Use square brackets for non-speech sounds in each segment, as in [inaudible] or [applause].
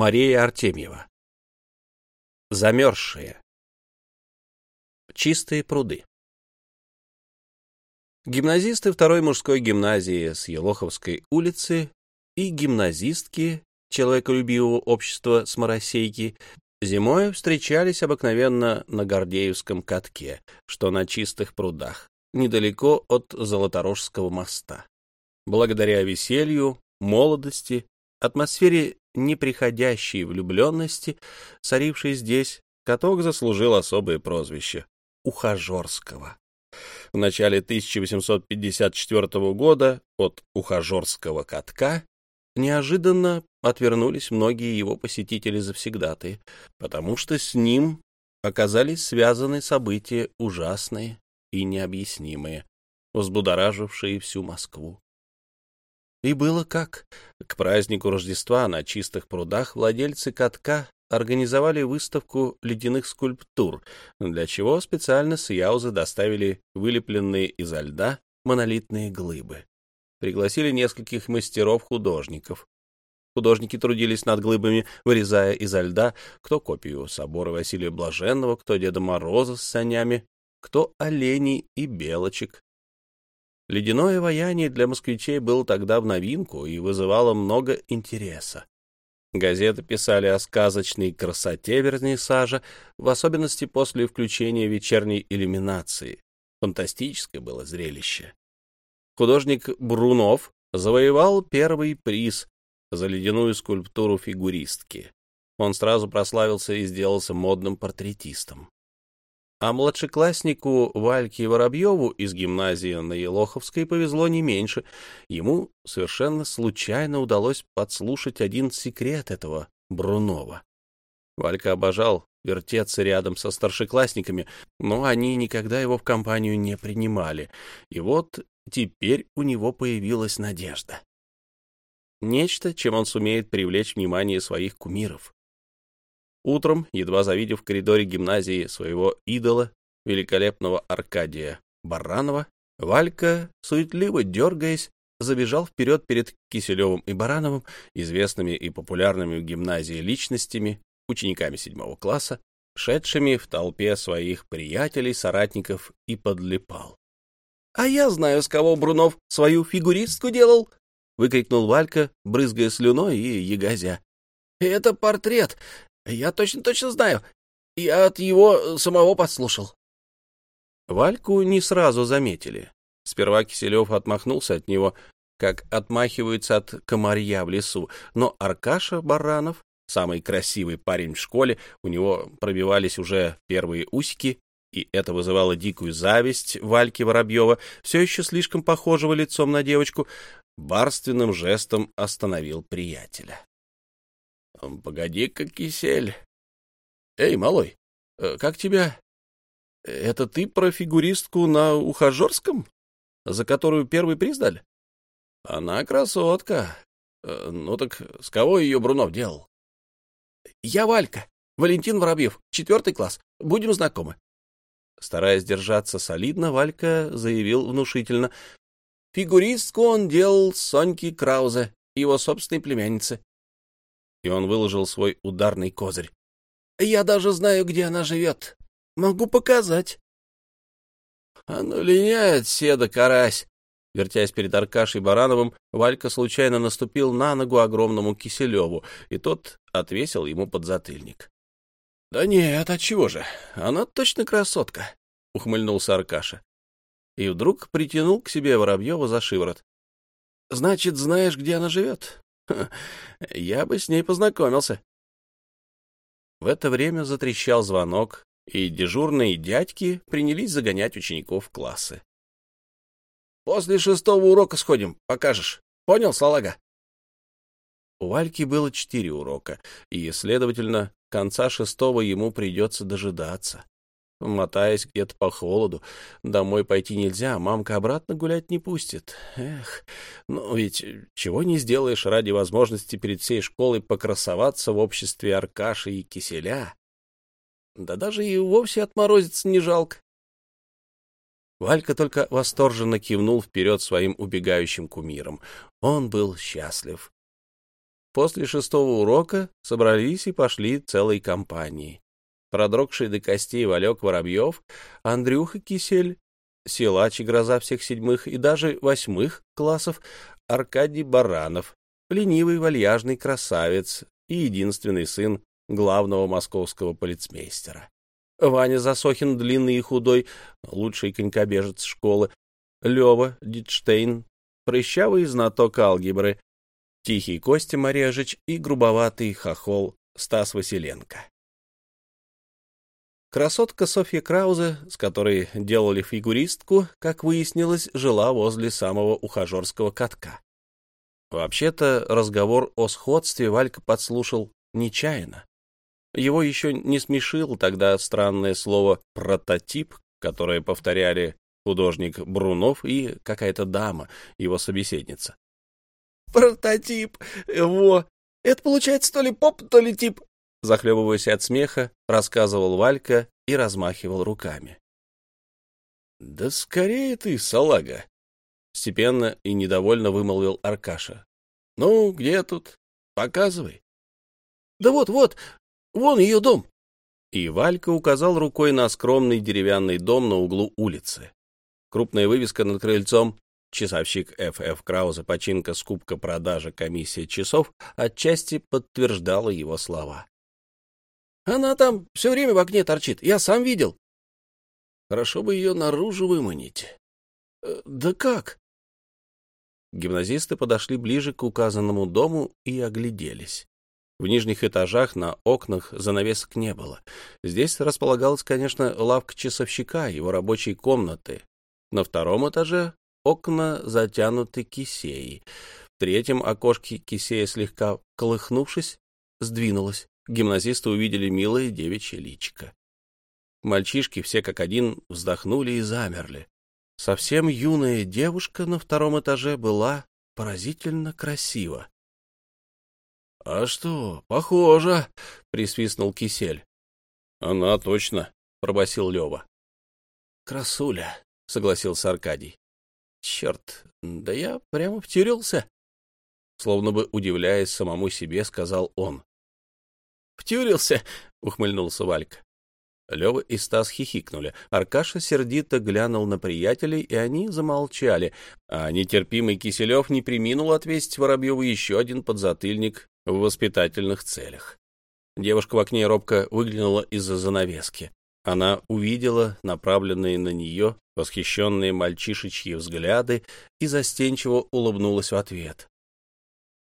Мария Артемьева. Замерзшие. Чистые пруды. Гимназисты второй мужской гимназии с Елоховской улицы и гимназистки человеколюбивого общества с Моросейки зимой встречались обыкновенно на Гордеевском катке, что на чистых прудах, недалеко от Золоторожского моста. Благодаря веселью, молодости, атмосфере неприходящей влюбленности, царившей здесь, каток заслужил особое прозвище — Ухажерского. В начале 1854 года от Ухажерского катка неожиданно отвернулись многие его посетители-завсегдатые, потому что с ним оказались связаны события ужасные и необъяснимые, взбудоражившие всю Москву. И было как. К празднику Рождества на чистых прудах владельцы катка организовали выставку ледяных скульптур, для чего специально с Яузы доставили вылепленные изо льда монолитные глыбы. Пригласили нескольких мастеров-художников. Художники трудились над глыбами, вырезая изо льда кто копию собора Василия Блаженного, кто Деда Мороза с санями, кто оленей и белочек, Ледяное ваяние для москвичей было тогда в новинку и вызывало много интереса. Газеты писали о сказочной красоте вернисажа, в особенности после включения вечерней иллюминации. Фантастическое было зрелище. Художник Брунов завоевал первый приз за ледяную скульптуру фигуристки. Он сразу прославился и сделался модным портретистом. А младшекласснику Вальке Воробьеву из гимназии на Елоховской повезло не меньше. Ему совершенно случайно удалось подслушать один секрет этого Брунова. Валька обожал вертеться рядом со старшеклассниками, но они никогда его в компанию не принимали. И вот теперь у него появилась надежда. Нечто, чем он сумеет привлечь внимание своих кумиров. Утром, едва завидев в коридоре гимназии своего идола, великолепного Аркадия Баранова, Валька, суетливо дергаясь, забежал вперед перед Киселевым и Барановым, известными и популярными в гимназии личностями, учениками седьмого класса, шедшими в толпе своих приятелей, соратников, и подлипал. — А я знаю, с кого Брунов свою фигуристку делал! — выкрикнул Валька, брызгая слюной и ягозя. — Это портрет я точно-точно знаю. Я от его самого подслушал. Вальку не сразу заметили. Сперва Киселев отмахнулся от него, как отмахиваются от комарья в лесу, но Аркаша Баранов, самый красивый парень в школе, у него пробивались уже первые усики, и это вызывало дикую зависть Вальки Воробьева, все еще слишком похожего лицом на девочку, барственным жестом остановил приятеля. — Погоди-ка, кисель. Эй, малой, э, как тебя? Это ты про фигуристку на Ухажерском, за которую первый приз дали? Она красотка. Э, ну так с кого ее Брунов делал? Я Валька, Валентин Воробьев, четвертый класс. Будем знакомы. Стараясь держаться солидно, Валька заявил внушительно. Фигуристку он делал Соньки Краузе, его собственной племянницы и он выложил свой ударный козырь. «Я даже знаю, где она живет. Могу показать». «А ну, линяет седа карась!» Вертясь перед Аркашей Барановым, Валька случайно наступил на ногу огромному Киселеву, и тот отвесил ему подзатыльник. — Да нет, отчего же? Она точно красотка, — ухмыльнулся Аркаша. И вдруг притянул к себе Воробьева за шиворот. — Значит, знаешь, где она живет? [laughs] Я бы с ней познакомился. В это время затрещал звонок, и дежурные дядьки принялись загонять учеников в классы. — После шестого урока сходим, покажешь. Понял, салага? У Вальки было четыре урока, и, следовательно, конца шестого ему придется дожидаться мотаясь где-то по холоду. Домой пойти нельзя, мамка обратно гулять не пустит. Эх, ну ведь чего не сделаешь ради возможности перед всей школой покрасоваться в обществе Аркаши и Киселя. Да даже и вовсе отморозиться не жалко. Валька только восторженно кивнул вперед своим убегающим кумиром. Он был счастлив. После шестого урока собрались и пошли целой компанией. Продрогший до костей Валек Воробьев, Андрюха Кисель, силач и гроза всех седьмых и даже восьмых классов Аркадий Баранов, ленивый вальяжный красавец и единственный сын главного московского полицмейстера. Ваня Засохин, длинный и худой, лучший конькобежец школы, Лева Дитштейн, прыщавый знаток алгебры, тихий Костя Морежич и грубоватый хохол Стас Василенко. Красотка Софья Краузе, с которой делали фигуристку, как выяснилось, жила возле самого ухажерского катка. Вообще-то разговор о сходстве Валька подслушал нечаянно. Его еще не смешил тогда странное слово «прототип», которое повторяли художник Брунов и какая-то дама, его собеседница. «Прототип! Во! Это получается то ли поп, то ли тип!» Захлебываясь от смеха, рассказывал Валька и размахивал руками. «Да скорее ты, салага!» — степенно и недовольно вымолвил Аркаша. «Ну, где тут? Показывай». «Да вот-вот, вон ее дом!» И Валька указал рукой на скромный деревянный дом на углу улицы. Крупная вывеска над крыльцом Часовщик Ф.Ф. Крауза, починка, скупка, продажа, комиссия часов отчасти подтверждала его слова. Она там все время в окне торчит. Я сам видел. Хорошо бы ее наружу выманить. Э, да как? Гимназисты подошли ближе к указанному дому и огляделись. В нижних этажах на окнах занавесок не было. Здесь располагалась, конечно, лавка часовщика, его рабочей комнаты. На втором этаже окна затянуты кисеей. В третьем окошке кисея, слегка колыхнувшись, сдвинулась гимназисты увидели милое девичье личико. Мальчишки все как один вздохнули и замерли. Совсем юная девушка на втором этаже была поразительно красива. — А что, похоже, — присвистнул Кисель. — Она точно, — пробасил Лева. — Красуля, — согласился Аркадий. — Черт, да я прямо втюрился. Словно бы удивляясь самому себе, сказал он. Втюрился, — ухмыльнулся Валька. Лева и Стас хихикнули. Аркаша сердито глянул на приятелей, и они замолчали, а нетерпимый Киселев не приминул отвесить Воробьеву еще один подзатыльник в воспитательных целях. Девушка в окне робко выглянула из-за занавески. Она увидела направленные на нее восхищенные мальчишечьи взгляды и застенчиво улыбнулась в ответ.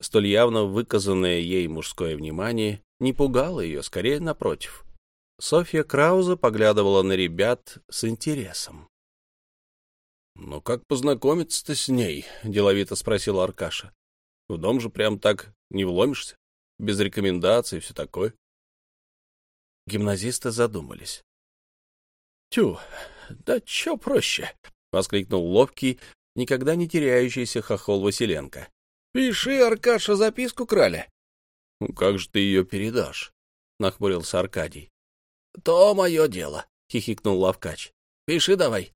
Столь явно выказанное ей мужское внимание не пугало ее, скорее напротив. Софья Крауза поглядывала на ребят с интересом. — Ну как познакомиться-то с ней? — деловито спросил Аркаша. — В дом же прям так не вломишься, без рекомендаций и все такое. Гимназисты задумались. — Тю, да чё проще? — воскликнул ловкий, никогда не теряющийся хохол Василенко. — Пиши, Аркаша, записку крали. — Как же ты ее передашь? — нахмурился Аркадий. — То мое дело, — хихикнул Лавкач. — Пиши давай.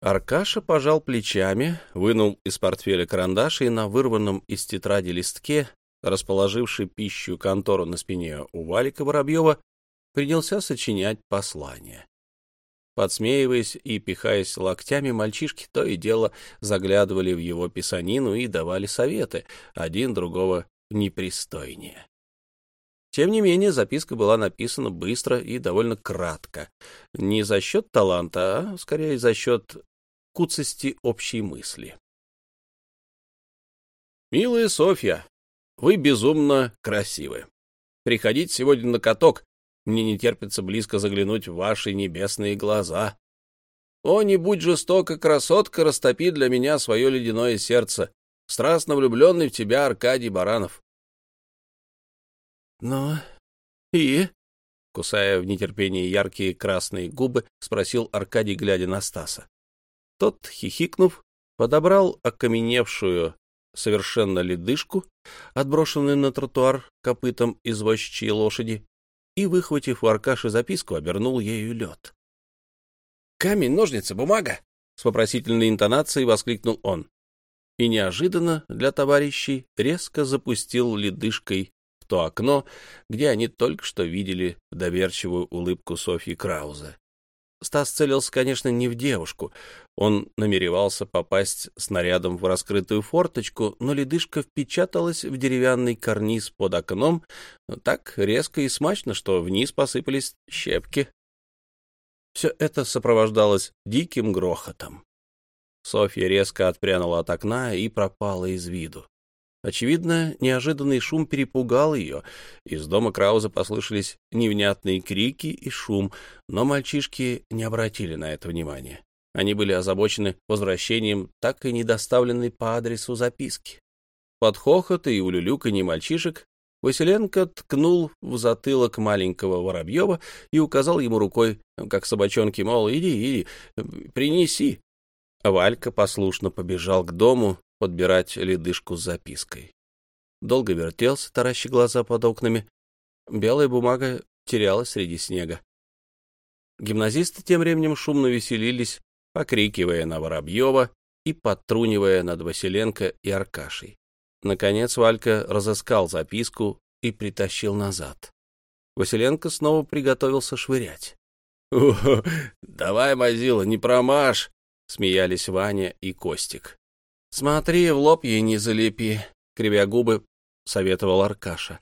Аркаша пожал плечами, вынул из портфеля карандаш и на вырванном из тетради листке, расположивший пищу контору на спине у Валика Воробьева, принялся сочинять послание. Подсмеиваясь и пихаясь локтями, мальчишки то и дело заглядывали в его писанину и давали советы, один другого непристойнее. Тем не менее, записка была написана быстро и довольно кратко. Не за счет таланта, а скорее за счет куцости общей мысли. «Милая Софья, вы безумно красивы. Приходите сегодня на каток. Мне не терпится близко заглянуть в ваши небесные глаза. О, не будь жестока, красотка, растопи для меня свое ледяное сердце. Страстно влюбленный в тебя Аркадий Баранов. «Ну, и?» — кусая в нетерпении яркие красные губы, спросил Аркадий, глядя на Стаса. Тот, хихикнув, подобрал окаменевшую совершенно ледышку, отброшенную на тротуар копытом извозчичьей лошади, и, выхватив у Аркаши записку, обернул ею лед. «Камень, ножницы, бумага!» — с вопросительной интонацией воскликнул он. и неожиданно для товарищей резко запустил ледышкой то окно, где они только что видели доверчивую улыбку Софьи Краузе. Стас целился, конечно, не в девушку. Он намеревался попасть снарядом в раскрытую форточку, но ледышка впечаталась в деревянный карниз под окном так резко и смачно, что вниз посыпались щепки. Все это сопровождалось диким грохотом. Софья резко отпрянула от окна и пропала из виду. Очевидно, неожиданный шум перепугал ее. Из дома Крауза послышались невнятные крики и шум, но мальчишки не обратили на это внимания. Они были озабочены возвращением так и недоставленной по адресу записки. Под хохот и улюлюканье мальчишек Василенко ткнул в затылок маленького Воробьева и указал ему рукой, как собачонки, мол, иди, иди, принеси. Валька послушно побежал к дому, подбирать ледышку с запиской. Долго вертелся, таращи глаза под окнами. Белая бумага терялась среди снега. Гимназисты тем временем шумно веселились, покрикивая на Воробьева и подтрунивая над Василенко и Аркашей. Наконец Валька разыскал записку и притащил назад. Василенко снова приготовился швырять. — Давай, Мазила, не промажь! — смеялись Ваня и Костик. — Смотри, в лоб ей не залепи, — кривя губы, советовал Аркаша.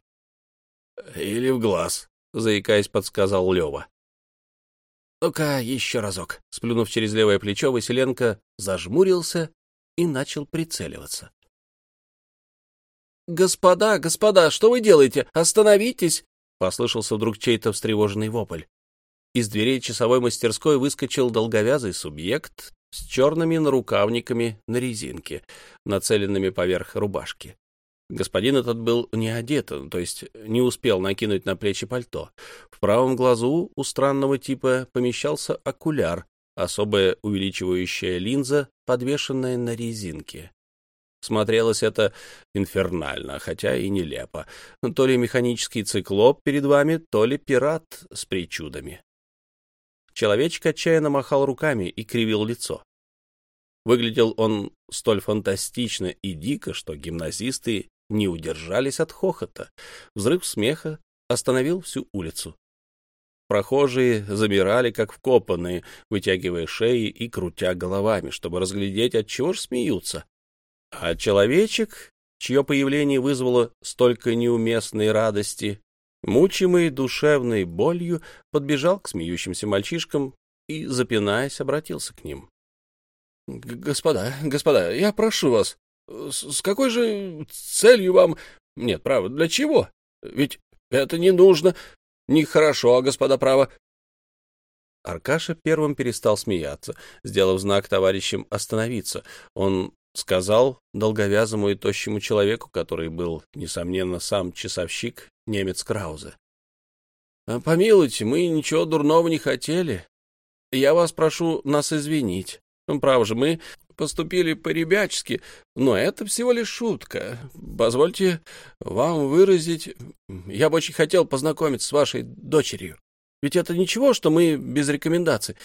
— Или в глаз, — заикаясь, подсказал Лева. Ну-ка, еще разок. Сплюнув через левое плечо, Василенко зажмурился и начал прицеливаться. «Господа, господа, что вы делаете? Остановитесь!» — послышался вдруг чей-то встревоженный вопль. Из дверей часовой мастерской выскочил долговязый субъект с черными нарукавниками на резинке, нацеленными поверх рубашки. Господин этот был не одет, то есть не успел накинуть на плечи пальто. В правом глазу у странного типа помещался окуляр, особая увеличивающая линза, подвешенная на резинке. Смотрелось это инфернально, хотя и нелепо. То ли механический циклоп перед вами, то ли пират с причудами. Человечек отчаянно махал руками и кривил лицо. Выглядел он столь фантастично и дико, что гимназисты не удержались от хохота. Взрыв смеха остановил всю улицу. Прохожие замирали, как вкопанные, вытягивая шеи и крутя головами, чтобы разглядеть, от чего ж смеются. А человечек, чье появление вызвало столько неуместной радости, мучимый душевной болью, подбежал к смеющимся мальчишкам и, запинаясь, обратился к ним. — Господа, господа, я прошу вас, с какой же целью вам... Нет, право, для чего? Ведь это не нужно. Нехорошо, господа, право. Аркаша первым перестал смеяться, сделав знак товарищам остановиться. Он сказал долговязому и тощему человеку, который был, несомненно, сам часовщик, немец Краузе. «А, — Помилуйте, мы ничего дурного не хотели. Я вас прошу нас извинить. Право же, мы поступили по-ребячески, но это всего лишь шутка. Позвольте вам выразить... Я бы очень хотел познакомиться с вашей дочерью. Ведь это ничего, что мы без рекомендаций.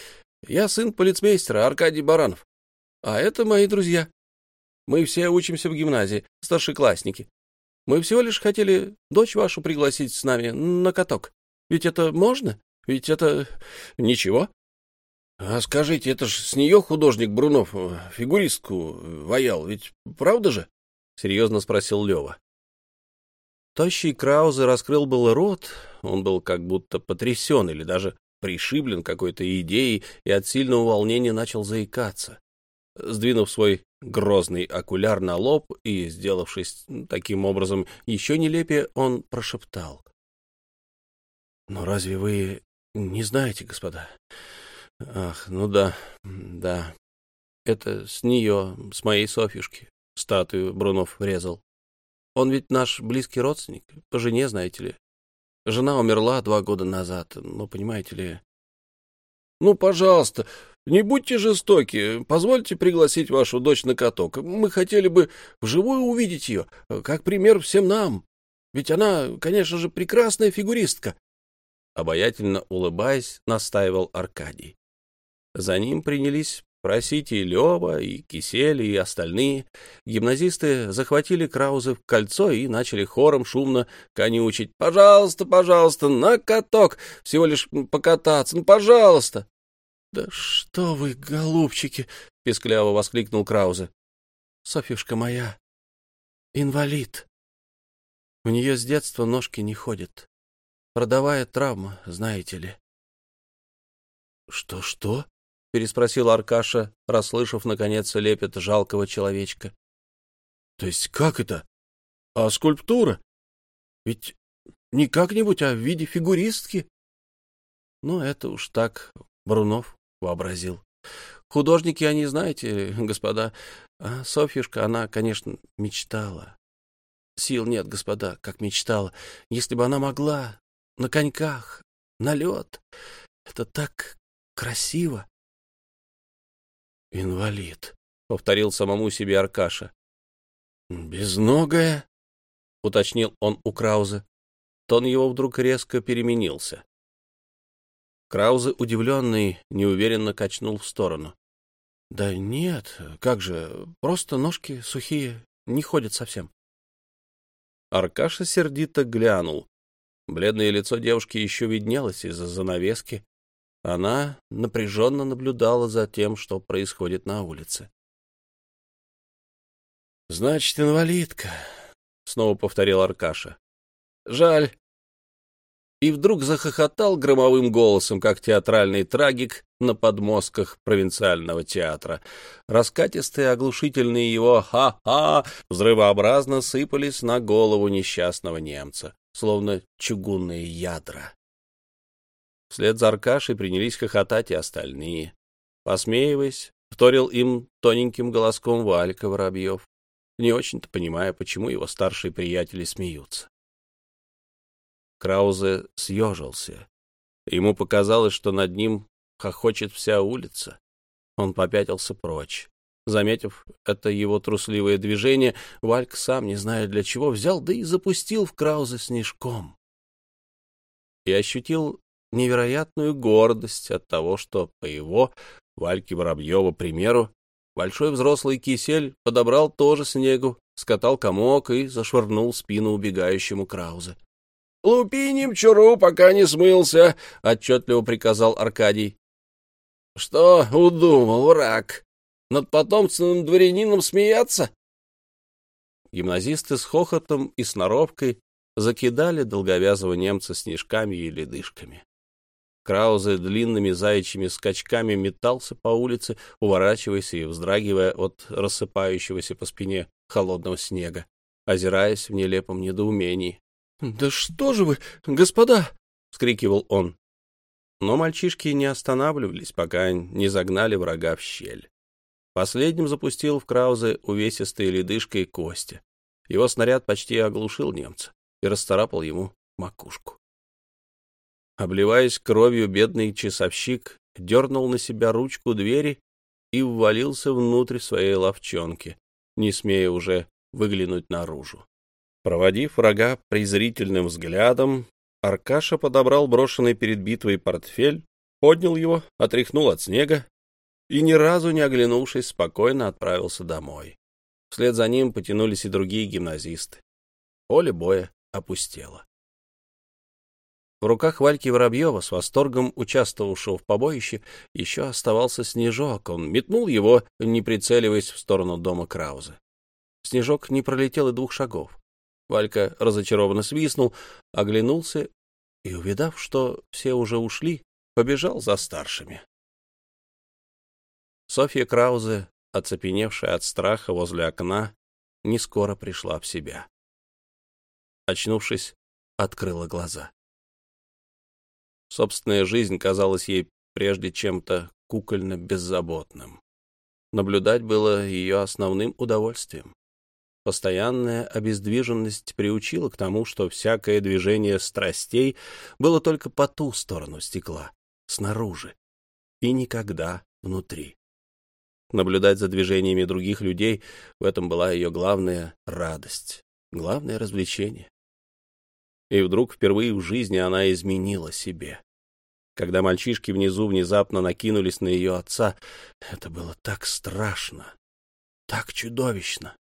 Я сын полицмейстера Аркадий Баранов. А это мои друзья. Мы все учимся в гимназии, старшеклассники. Мы всего лишь хотели дочь вашу пригласить с нами на каток. Ведь это можно? Ведь это ничего. — А скажите, это ж с нее художник Брунов э, фигуристку ваял, ведь правда же? — серьезно спросил Лева. Тощий Краузе раскрыл был рот, он был как будто потрясен или даже пришиблен какой-то идеей и от сильного волнения начал заикаться. Сдвинув свой грозный окуляр на лоб и, сделавшись таким образом еще нелепее, он прошептал. — Но разве вы не знаете, господа? Ах, ну да, да. Это с нее, с моей Софьюшки, статую Брунов врезал. Он ведь наш близкий родственник, по жене, знаете ли. Жена умерла два года назад, ну, понимаете ли. Ну, пожалуйста, не будьте жестоки, позвольте пригласить вашу дочь на каток. Мы хотели бы вживую увидеть ее, как пример всем нам. Ведь она, конечно же, прекрасная фигуристка. Обаятельно улыбаясь, настаивал Аркадий. За ним принялись Просите и Лева, и Кисель, и остальные. Гимназисты захватили Краузы в кольцо и начали хором шумно конючить. «Пожалуйста, пожалуйста, на каток! Всего лишь покататься, ну, пожалуйста!» «Да что вы, голубчики!» — пескляво воскликнул Краузе. «Софьюшка моя, инвалид. У нее с детства ножки не ходят. Родовая травма, знаете ли». «Что-что?» — переспросил Аркаша, расслышав, наконец, лепет жалкого человечка. — То есть как это? А скульптура? Ведь не как-нибудь, а в виде фигуристки. Ну, это уж так Брунов вообразил. Художники, они, знаете, господа, а Софьюшка, она, конечно, мечтала. Сил нет, господа, как мечтала. Если бы она могла, на коньках, на лед, это так красиво. «Инвалид», — повторил самому себе Аркаша. «Безногая?» — уточнил он у Крауза. Тон его вдруг резко переменился. Краузе, удивленный, неуверенно качнул в сторону. «Да нет, как же, просто ножки сухие, не ходят совсем». Аркаша сердито глянул. Бледное лицо девушки еще виднелось из-за занавески, она напряженно наблюдала за тем, что происходит на улице. «Значит, инвалидка», — снова повторил Аркаша. «Жаль». И вдруг захохотал громовым голосом, как театральный трагик на подмостках провинциального театра. Раскатистые оглушительные его «ха-ха» взрывообразно сыпались на голову несчастного немца, словно чугунные ядра. Вслед за Аркашей принялись хохотать и остальные. Посмеиваясь, вторил им тоненьким голоском Валька Воробьев, не очень-то понимая, почему его старшие приятели смеются. Краузе съежился. Ему показалось, что над ним хохочет вся улица. Он попятился прочь. Заметив это его трусливое движение, Вальк, сам не зная для чего, взял, да и запустил в Краузе снежком. И ощутил невероятную гордость от того, что по его, Вальки Воробьева, примеру, большой взрослый кисель подобрал тоже снегу, скатал комок и зашвырнул спину убегающему Краузе. — Лупи немчуру, пока не смылся, — отчетливо приказал Аркадий. — Что удумал, враг? Над потомственным дворянином смеяться? Гимназисты с хохотом и сноровкой закидали долговязого немца снежками и ледышками. Краузе длинными заячьими скачками метался по улице, уворачиваясь и вздрагивая от рассыпающегося по спине холодного снега, озираясь в нелепом недоумении. — Да что же вы, господа! — вскрикивал он. Но мальчишки не останавливались, пока не загнали врага в щель. Последним запустил в Краузе увесистой ледышкой Костя. Его снаряд почти оглушил немца и расцарапал ему макушку. Обливаясь кровью, бедный часовщик дернул на себя ручку двери и ввалился внутрь своей ловчонки, не смея уже выглянуть наружу. Проводив врага презрительным взглядом, Аркаша подобрал брошенный перед битвой портфель, поднял его, отряхнул от снега и, ни разу не оглянувшись, спокойно отправился домой. Вслед за ним потянулись и другие гимназисты. Поле боя опустело. В руках Вальки Воробьева, с восторгом участвовавшего в побоище, еще оставался снежок. Он метнул его, не прицеливаясь в сторону дома Крауза. Снежок не пролетел и двух шагов. Валька разочарованно свистнул, оглянулся и, увидав, что все уже ушли, побежал за старшими. Софья Краузе, оцепеневшая от страха возле окна, не скоро пришла в себя. Очнувшись, открыла глаза. Собственная жизнь казалась ей прежде чем-то кукольно беззаботным. Наблюдать было ее основным удовольствием. Постоянная обездвиженность приучила к тому, что всякое движение страстей было только по ту сторону стекла, снаружи, и никогда внутри. Наблюдать за движениями других людей — в этом была ее главная радость, главное развлечение. И вдруг впервые в жизни она изменила себе. когда мальчишки внизу внезапно накинулись на ее отца. Это было так страшно, так чудовищно.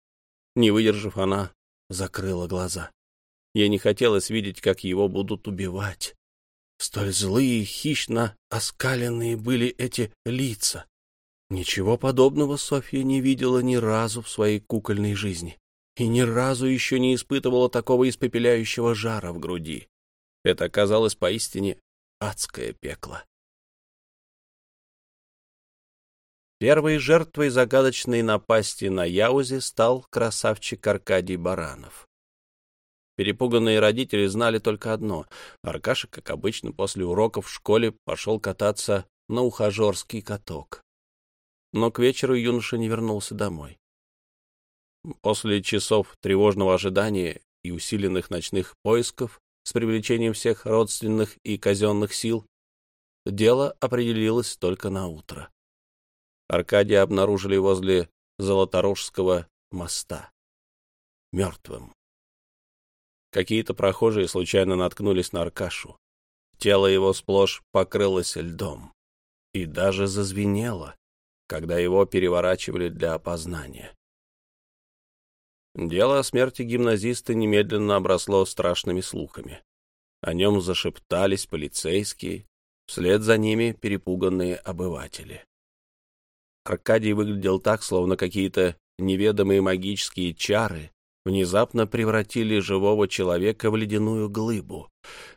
Не выдержав, она закрыла глаза. Ей не хотелось видеть, как его будут убивать. Столь злые, хищно оскаленные были эти лица. Ничего подобного Софья не видела ни разу в своей кукольной жизни и ни разу еще не испытывала такого испепеляющего жара в груди. Это оказалось поистине адское пекло. Первой жертвой загадочной напасти на Яузе стал красавчик Аркадий Баранов. Перепуганные родители знали только одно. Аркаша, как обычно, после уроков в школе пошел кататься на ухажерский каток. Но к вечеру юноша не вернулся домой. После часов тревожного ожидания и усиленных ночных поисков с привлечением всех родственных и казенных сил, дело определилось только на утро. Аркадия обнаружили возле Золоторожского моста. Мертвым. Какие-то прохожие случайно наткнулись на Аркашу. Тело его сплошь покрылось льдом. И даже зазвенело, когда его переворачивали для опознания. Дело о смерти гимназиста немедленно обросло страшными слухами. О нем зашептались полицейские, вслед за ними перепуганные обыватели. Аркадий выглядел так, словно какие-то неведомые магические чары внезапно превратили живого человека в ледяную глыбу.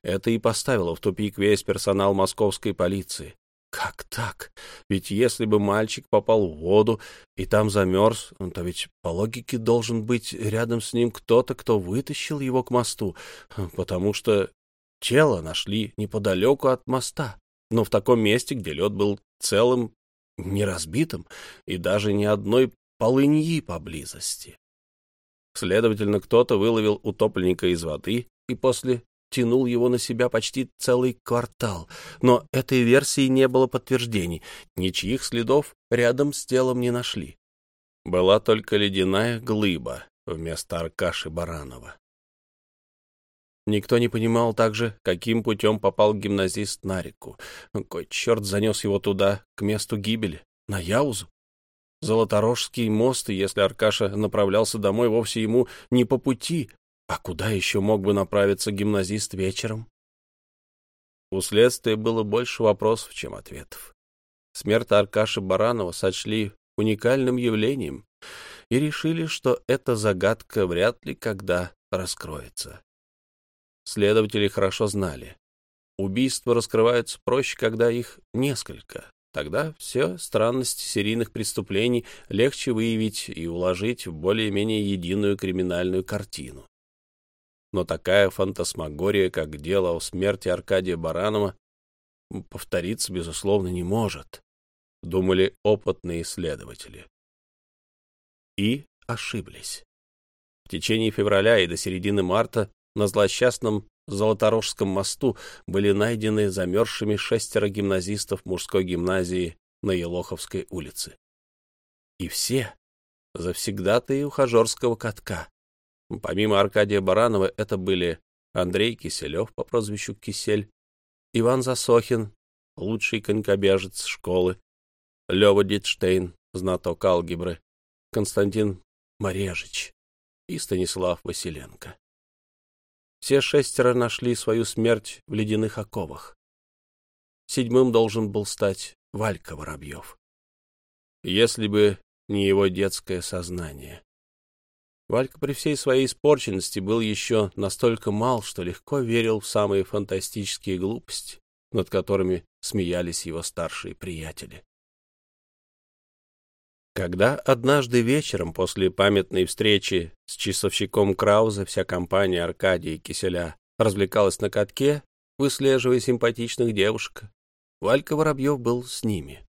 Это и поставило в тупик весь персонал московской полиции. Как так? Ведь если бы мальчик попал в воду и там замерз, то ведь по логике должен быть рядом с ним кто-то, кто вытащил его к мосту, потому что тело нашли неподалеку от моста, но в таком месте, где лед был целым, не разбитым и даже ни одной полыньи поблизости. Следовательно, кто-то выловил утопленника из воды и после тянул его на себя почти целый квартал. Но этой версии не было подтверждений, ничьих следов рядом с телом не нашли. Была только ледяная глыба вместо Аркаши Баранова. Никто не понимал также, каким путем попал гимназист на реку. Кой черт занес его туда, к месту гибели, на Яузу? Золоторожский мост, если Аркаша направлялся домой, вовсе ему не по пути, а куда еще мог бы направиться гимназист вечером? У следствия было больше вопросов, чем ответов. Смерть Аркаши Баранова сочли уникальным явлением и решили, что эта загадка вряд ли когда раскроется. Следователи хорошо знали. Убийства раскрываются проще, когда их несколько. Тогда все странности серийных преступлений легче выявить и уложить в более-менее единую криминальную картину но такая фантасмагория, как дело о смерти Аркадия Баранова, повториться, безусловно, не может, думали опытные исследователи. И ошиблись. В течение февраля и до середины марта на злосчастном Золоторожском мосту были найдены замерзшими шестеро гимназистов мужской гимназии на Елоховской улице. И все завсегдатые ухажерского катка, Помимо Аркадия Баранова, это были Андрей Киселев по прозвищу Кисель, Иван Засохин, лучший конькобежец школы, Лева Дитштейн, знаток алгебры, Константин Морежич и Станислав Василенко. Все шестеро нашли свою смерть в ледяных оковах. Седьмым должен был стать Валька Воробьев. Если бы не его детское сознание. Валька при всей своей испорченности был еще настолько мал, что легко верил в самые фантастические глупости, над которыми смеялись его старшие приятели. Когда однажды вечером после памятной встречи с часовщиком Крауза вся компания Аркадия и Киселя развлекалась на катке, выслеживая симпатичных девушек, Валька Воробьев был с ними.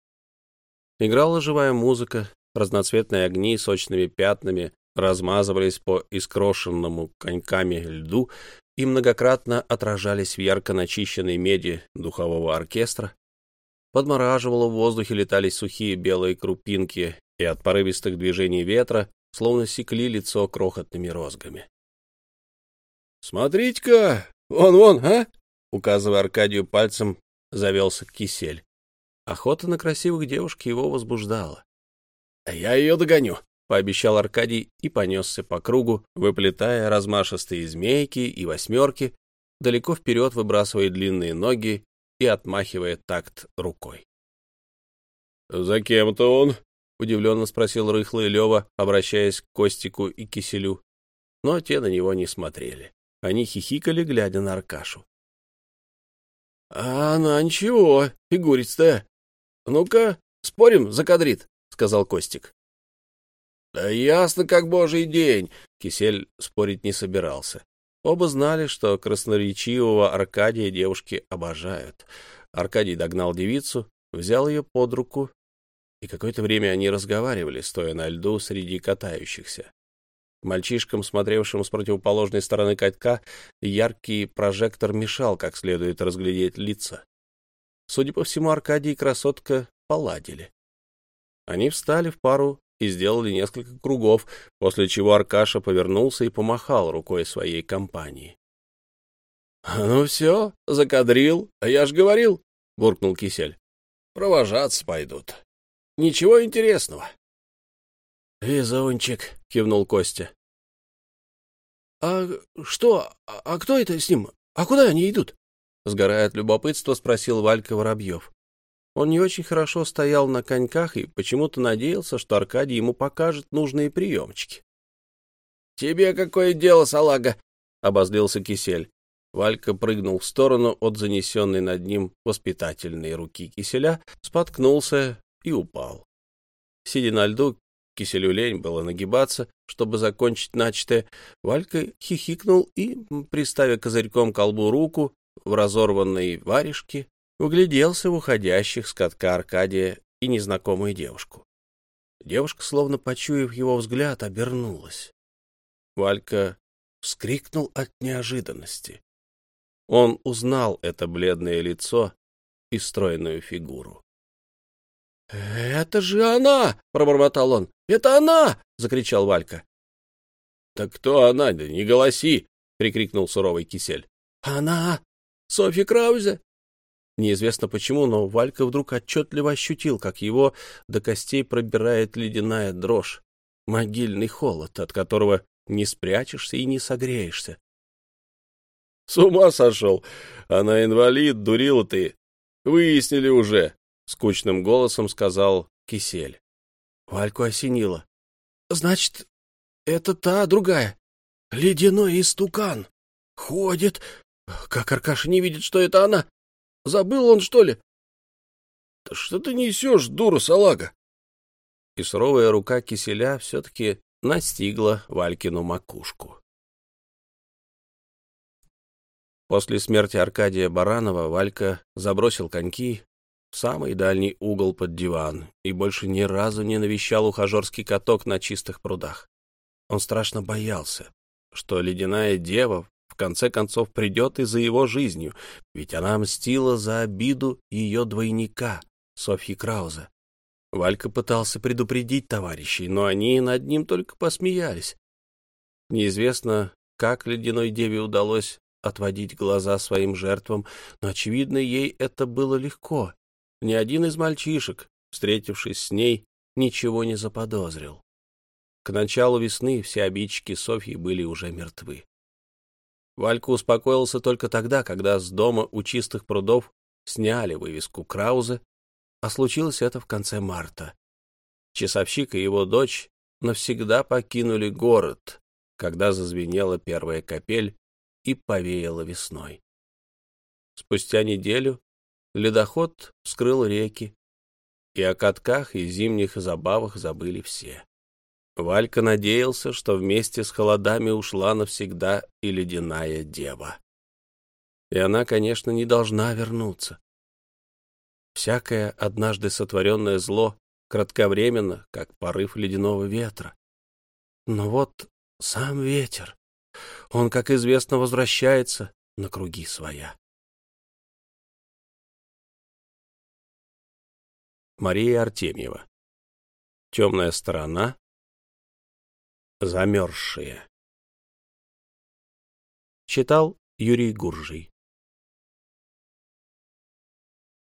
Играла живая музыка, разноцветные огни сочными пятнами размазывались по искрошенному коньками льду и многократно отражались в ярко начищенной меди духового оркестра. Подмораживало в воздухе летали сухие белые крупинки, и от порывистых движений ветра словно секли лицо крохотными розгами. — Смотрите-ка, вон-вон, а? — указывая Аркадию пальцем, — завелся кисель. Охота на красивых девушек его возбуждала. — Я ее догоню, — пообещал Аркадий и понесся по кругу, выплетая размашистые змейки и восьмерки, далеко вперед выбрасывая длинные ноги и отмахивая такт рукой. — За кем-то он? — удивленно спросил рыхлый Лева, обращаясь к Костику и Киселю. Но те на него не смотрели. Они хихикали, глядя на Аркашу. — А она ничего, фигуристая. Ну-ка, спорим, закадрит, — сказал Костик. — Да ясно, как божий день, — Кисель спорить не собирался. Оба знали, что красноречивого Аркадия девушки обожают. Аркадий догнал девицу, взял ее под руку и какое-то время они разговаривали, стоя на льду среди катающихся. Мальчишкам, смотревшим с противоположной стороны катка, яркий прожектор мешал как следует разглядеть лица. Судя по всему, Аркадий и красотка поладили. Они встали в пару и сделали несколько кругов, после чего Аркаша повернулся и помахал рукой своей компании. — Ну все, закадрил, а я ж говорил, — буркнул Кисель. — Провожаться пойдут. Ничего интересного. — Везунчик, — кивнул Костя. — А что? А кто это с ним? А куда они идут? Сгорая от любопытства, спросил Валька Воробьев. Он не очень хорошо стоял на коньках и почему-то надеялся, что Аркадий ему покажет нужные приемчики. — Тебе какое дело, салага? — обозлился Кисель. Валька прыгнул в сторону от занесенной над ним воспитательной руки киселя, споткнулся и упал. Сидя на льду, киселю лень было нагибаться, чтобы закончить начатое, Валька хихикнул и, приставив козырьком колбу руку в разорванной варежке, угляделся в уходящих с катка Аркадия и незнакомую девушку. Девушка, словно почуяв его взгляд, обернулась. Валька вскрикнул от неожиданности. Он узнал это бледное лицо и стройную фигуру. — Это же она! — пробормотал он. — Это она! — закричал Валька. — Так кто она? Да не голоси! — прикрикнул суровый кисель. — Она! Софья Краузе! Неизвестно почему, но Валька вдруг отчетливо ощутил, как его до костей пробирает ледяная дрожь, могильный холод, от которого не спрячешься и не согреешься. — С ума сошел! Она инвалид, дурила ты! Выяснили уже! — скучным голосом сказал Кисель. Вальку осенило. — Значит, это та другая. Ледяной истукан. Ходит. Как Аркаша не видит, что это она? Забыл он, что ли? — что ты несешь, дура салага? И суровая рука киселя все-таки настигла Валькину макушку. После смерти Аркадия Баранова Валька забросил коньки, самый дальний угол под диван и больше ни разу не навещал ухажерский каток на чистых прудах. Он страшно боялся, что ледяная дева в конце концов придет и за его жизнью, ведь она мстила за обиду ее двойника, Софьи Крауза. Валька пытался предупредить товарищей, но они над ним только посмеялись. Неизвестно, как ледяной деве удалось отводить глаза своим жертвам, но, очевидно, ей это было легко, ни один из мальчишек, встретившись с ней, ничего не заподозрил. К началу весны все обидчики Софьи были уже мертвы. Валька успокоился только тогда, когда с дома у чистых прудов сняли вывеску Краузе, а случилось это в конце марта. Часовщик и его дочь навсегда покинули город, когда зазвенела первая капель и повеяло весной. Спустя неделю Ледоход вскрыл реки, и о катках и зимних забавах забыли все. Валька надеялся, что вместе с холодами ушла навсегда и ледяная дева. И она, конечно, не должна вернуться. Всякое однажды сотворенное зло кратковременно, как порыв ледяного ветра. Но вот сам ветер, он, как известно, возвращается на круги своя. Мария Артемьева. Темная сторона. Замерзшие. Читал Юрий Гуржий.